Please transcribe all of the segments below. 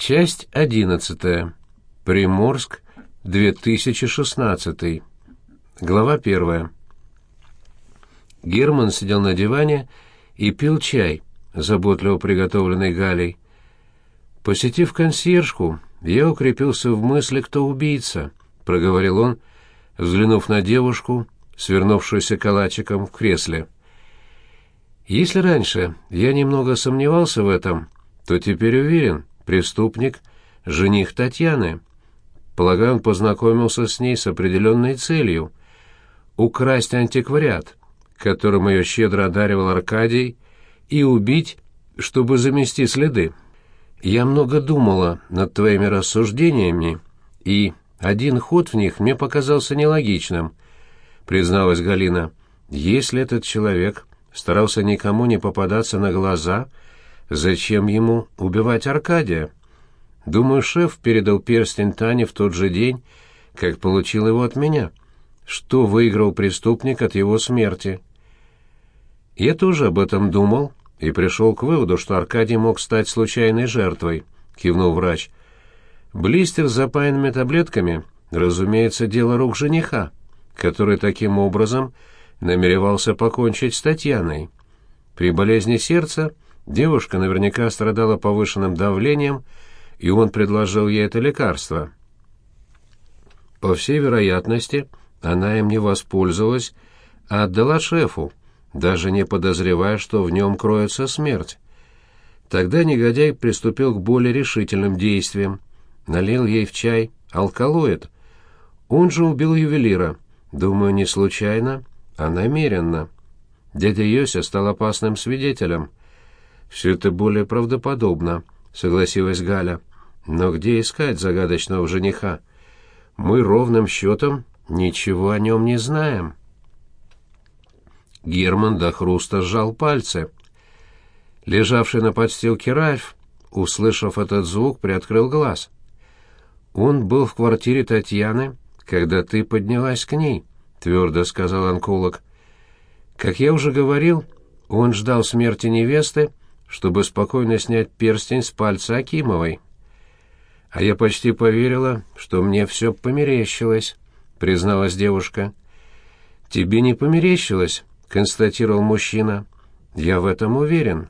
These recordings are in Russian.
Часть одиннадцатая. Приморск, 2016. Глава первая. Герман сидел на диване и пил чай, заботливо приготовленный Галей. Посетив консьержку, я укрепился в мысли, кто убийца, проговорил он, взглянув на девушку, свернувшуюся калачиком в кресле. Если раньше я немного сомневался в этом, то теперь уверен, преступник — жених Татьяны. Полагаю, он познакомился с ней с определенной целью — украсть антиквариат, которым ее щедро одаривал Аркадий, и убить, чтобы замести следы. Я много думала над твоими рассуждениями, и один ход в них мне показался нелогичным, призналась Галина. Если этот человек старался никому не попадаться на глаза, зачем ему убивать Аркадия? Думаю, шеф передал перстень Тане в тот же день, как получил его от меня. Что выиграл преступник от его смерти? Я тоже об этом думал и пришел к выводу, что Аркадий мог стать случайной жертвой, кивнул врач. Блистер с запаянными таблетками, разумеется, дело рук жениха, который таким образом намеревался покончить с Татьяной. При болезни сердца девушка наверняка страдала повышенным давлением, и он предложил ей это лекарство. По всей вероятности, она им не воспользовалась, а отдала шефу, даже не подозревая, что в нем кроется смерть. Тогда негодяй приступил к более решительным действиям. Налил ей в чай алкалоид. Он же убил ювелира. Думаю, не случайно, а намеренно. Дядя Йося стал опасным свидетелем. Все это более правдоподобно, согласилась Галя. Но где искать загадочного жениха? Мы ровным счетом ничего о нем не знаем. Герман до хруста сжал пальцы. Лежавший на подстилке Ральф, услышав этот звук, приоткрыл глаз. «Он был в квартире Татьяны, когда ты поднялась к ней», — твердо сказал онколог. «Как я уже говорил, он ждал смерти невесты, чтобы спокойно снять перстень с пальца Акимовой». «А я почти поверила, что мне все померещилось», — призналась девушка. «Тебе не померещилось?» констатировал мужчина. Я в этом уверен.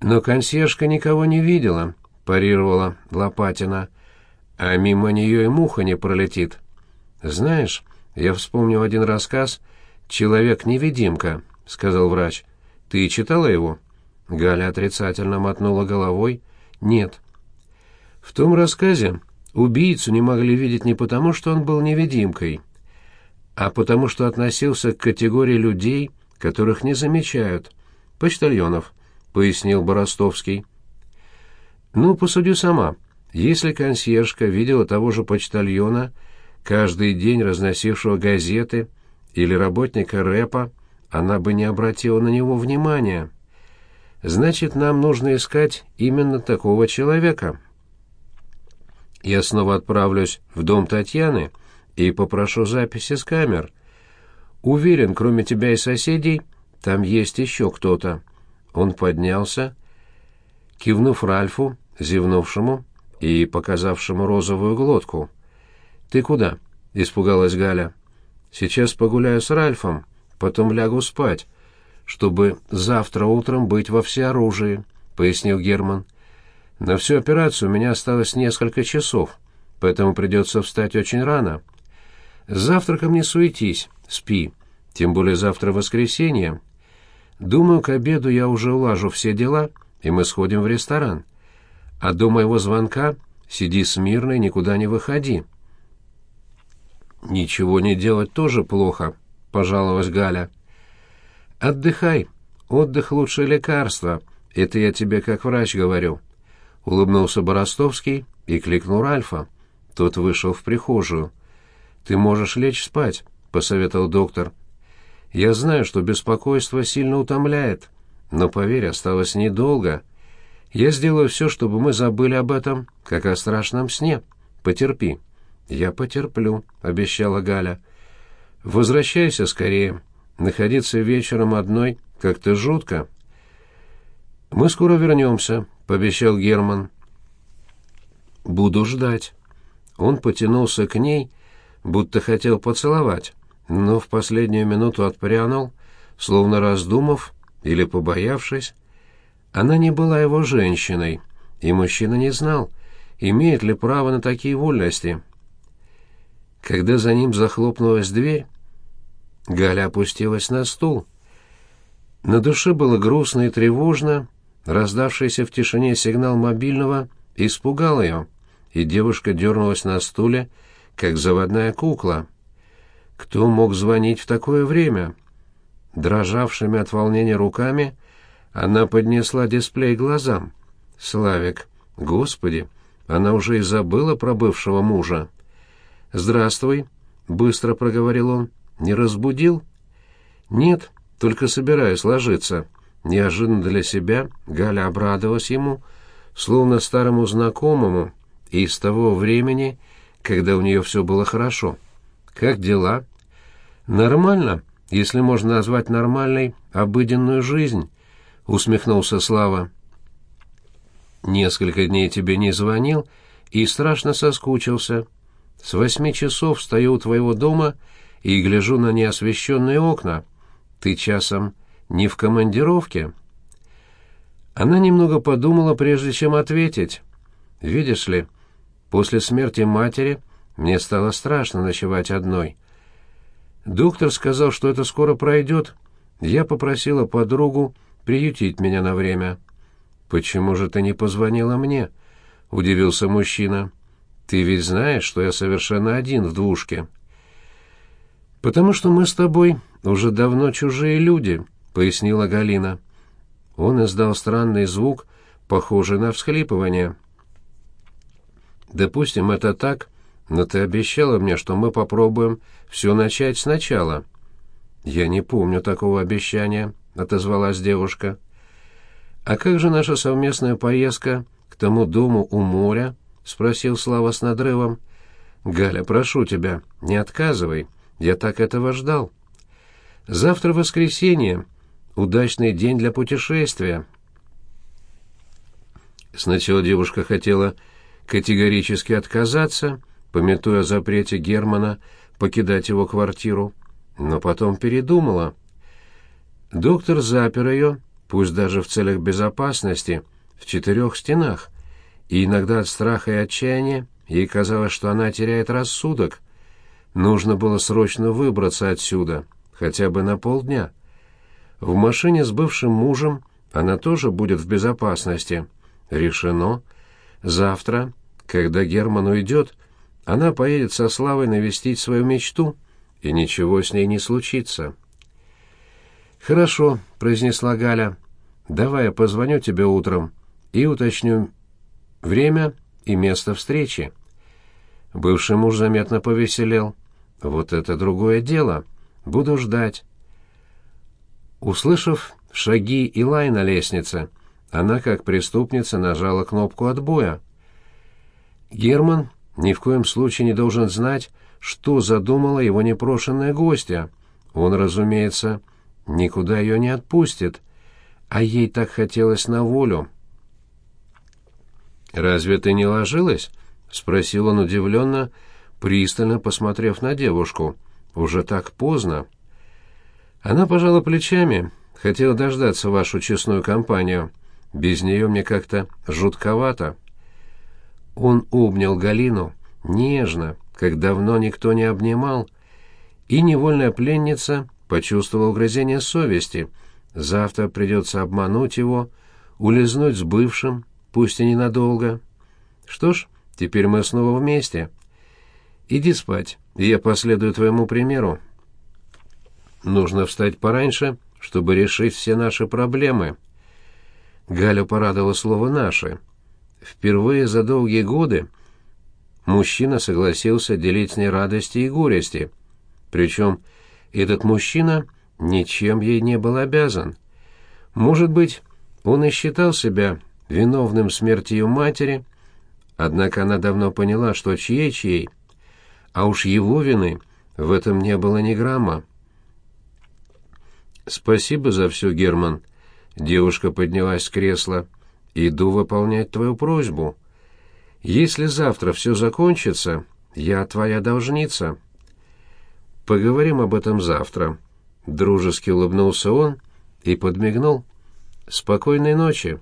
Но консьержка никого не видела, парировала Лопатина. А мимо нее и муха не пролетит. Знаешь, я вспомнил один рассказ «Человек-невидимка», — сказал врач. Ты читала его? Галя отрицательно мотнула головой. Нет. В том рассказе убийцу не могли видеть не потому, что он был невидимкой, а потому что относился к категории людей, которых не замечают. Почтальонов, пояснил Боростовский. Ну, посуди сама. Если консьержка видела того же почтальона, каждый день разносившего газеты, или работника рэпа, она бы не обратила на него внимания. Значит, нам нужно искать именно такого человека. Я снова отправлюсь в дом Татьяны и попрошу записи с камер. Уверен, кроме тебя и соседей, там есть еще кто-то». Он поднялся, кивнув Ральфу, зевнувшему и показавшему розовую глотку. «Ты куда?» — испугалась Галя. «Сейчас погуляю с Ральфом, потом лягу спать, чтобы завтра утром быть во всеоружии», — пояснил Герман. «На всю операцию у меня осталось несколько часов, поэтому придется встать очень рано». С завтраком не суетись, спи. Тем более завтра воскресенье. Думаю, к обеду я уже улажу все дела, и мы сходим в ресторан. А до моего звонка сиди смирно и никуда не выходи. Ничего не делать тоже плохо, пожаловалась Галя. Отдыхай. Отдых лучшее лекарство. Это я тебе как врач говорю. Улыбнулся Боростовский и кликнул Ральфа. Тот вышел в прихожую. «Ты можешь лечь спать», — посоветовал доктор. «Я знаю, что беспокойство сильно утомляет, но, поверь, осталось недолго. Я сделаю все, чтобы мы забыли об этом, как о страшном сне. Потерпи». «Я потерплю», — обещала Галя. «Возвращайся скорее. Находиться вечером одной как-то жутко». «Мы скоро вернемся», — пообещал Герман. «Буду ждать». Он потянулся к ней, будто хотел поцеловать, но в последнюю минуту отпрянул, словно раздумав или побоявшись. Она не была его женщиной, и мужчина не знал, имеет ли право на такие вольности. Когда за ним захлопнулась дверь, Галя опустилась на стул. На душе было грустно и тревожно, раздавшийся в тишине сигнал мобильного испугал ее, и девушка дернулась на стуле, как заводная кукла. Кто мог звонить в такое время? Дрожавшими от волнения руками она поднесла дисплей глазам. «Славик, господи, она уже и забыла про бывшего мужа». «Здравствуй», — быстро проговорил он. «Не разбудил?» «Нет, только собираюсь ложиться». Неожиданно для себя Галя обрадовалась ему, словно старому знакомому, из того времени, когда у нее все было хорошо. «Как дела?» «Нормально, если можно назвать нормальной обыденную жизнь», — усмехнулся Слава. «Несколько дней тебе не звонил и страшно соскучился. С восьми часов стою у твоего дома и гляжу на неосвещенные окна. Ты часом не в командировке?» Она немного подумала, прежде чем ответить. «Видишь ли, после смерти матери мне стало страшно ночевать одной. Доктор сказал, что это скоро пройдет. Я попросила подругу приютить меня на время». «Почему же ты не позвонила мне?» — удивился мужчина. Ты ведь знаешь, что я совершенно один в двушке. Потому что мы с тобой уже давно чужие люди, пояснила Галина. Он издал странный звук, похожий на всхлипывание. Допустим, это так, но ты обещала мне, что мы попробуем все начать сначала. Я не помню такого обещания, отозвалась девушка. А как же наша совместная поездка к тому дому у моря? — спросил Слава с надрывом. «Галя, прошу тебя, не отказывай. Я так этого ждал. Завтра воскресенье. Удачный день для путешествия». Сначала девушка хотела категорически отказаться, пометуя о запрете Германа покидать его квартиру, но потом передумала. Доктор запер ее, пусть даже в целях безопасности, в четырех стенах — и иногда от страха и отчаяния ей казалось, что она теряет рассудок. Нужно было срочно выбраться отсюда, хотя бы на полдня. В машине с бывшим мужем она тоже будет в безопасности. Решено. Завтра, когда Герман уйдет, она поедет со Славой навестить свою мечту, и ничего с ней не случится. «Хорошо», — произнесла Галя. «Давай я позвоню тебе утром и уточню Время и место встречи. Бывший муж заметно повеселел. Вот это другое дело. Буду ждать. Услышав шаги и лай на лестнице, она, как преступница, нажала кнопку отбоя. Герман ни в коем случае не должен знать, что задумала его непрошенная гостья. Он, разумеется, никуда ее не отпустит, а ей так хотелось на волю. «Разве ты не ложилась?» — спросил он удивленно, пристально посмотрев на девушку. «Уже так поздно». Она пожала плечами, хотела дождаться вашу честную компанию. Без нее мне как-то жутковато. Он обнял Галину нежно, как давно никто не обнимал, и невольная пленница почувствовала угрызение совести. Завтра придется обмануть его, улизнуть с бывшим, пусть и ненадолго. Что ж, теперь мы снова вместе. Иди спать, и я последую твоему примеру. Нужно встать пораньше, чтобы решить все наши проблемы. Галя порадовала слово «наши». Впервые за долгие годы мужчина согласился делить с ней радости и горести. Причем этот мужчина ничем ей не был обязан. Может быть, он и считал себя виновным в смерти ее матери, однако она давно поняла, что чьей-чьей, а уж его вины в этом не было ни грамма. «Спасибо за все, Герман». Девушка поднялась с кресла. «Иду выполнять твою просьбу. Если завтра все закончится, я твоя должница. Поговорим об этом завтра. Дружески улыбнулся он и подмигнул. Спокойной ночи.